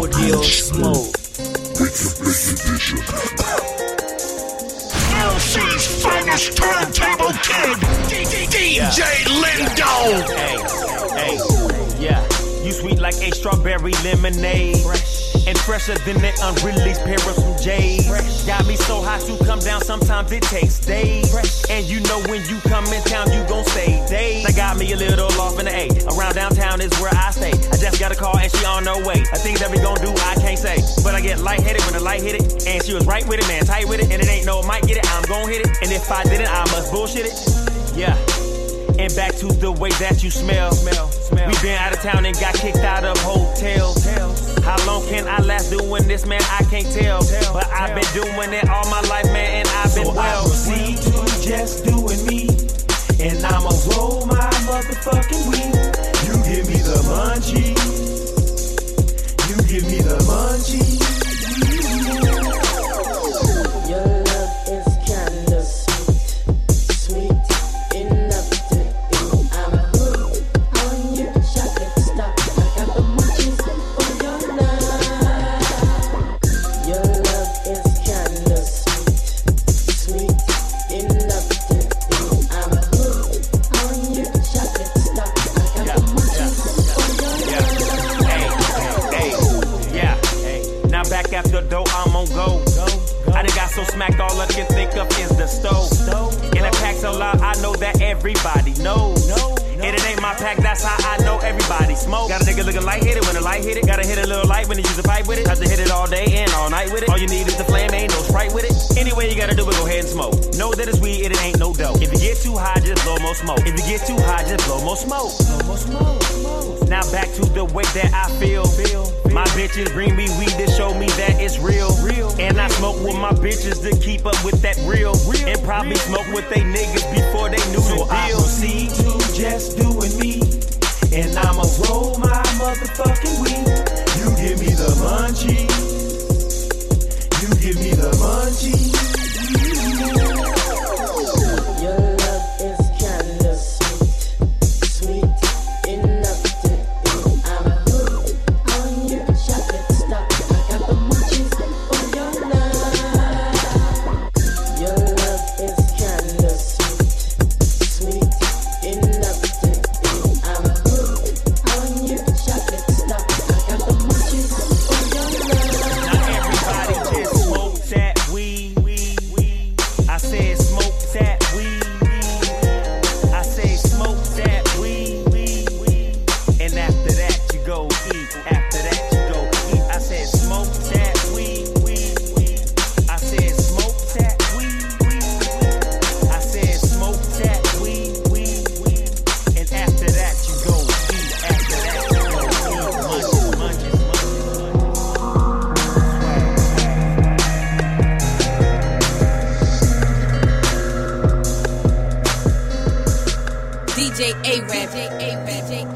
Audio smoke. LC's finest turntable kid, DJ Lindo. Hey, hey, yeah. You sweet like a strawberry lemonade. And fresher than that unreleased pair of some J's. Got me so hot to come down, sometimes it takes days. And you know when you come in town, a little off in the A. Around downtown is where I stay. I just got a call and she on her way. The things that we gon' do, I can't say. But I get lightheaded when the light hit it. And she was right with it, man, tight with it. And it ain't no might get it, I'm gon' hit it. And if I didn't, I must bullshit it. Yeah. And back to the way that you smell. smell, smell. We been out of town and got kicked out of hotels. How long can I last doing this, man? I can't tell. But I've been doing it all my life, man, and I've been well. After dough, I'm on go. I done got so smacked, all I can think of is the stove. And the pack so loud, I know that everybody knows. And it ain't my pack, that's how I know everybody smoke. Got a nigga looking light hit it when the light hit it. Gotta hit a little light when you use a pipe with it. Have to hit it all day and all night with it. All you need is the flame, ain't no sprite with it. Anyway, you gotta do it, go ahead and smoke. Know that it's weed, it ain't no dough. If you get too high, just blow more smoke. If you get too high, just blow more smoke. Blow more smoke. Now back to the way that I feel. My bitches bring me weed to show me that it's real. And I smoke with my bitches to keep up with that real. And probably smoke with they niggas DJ Arab.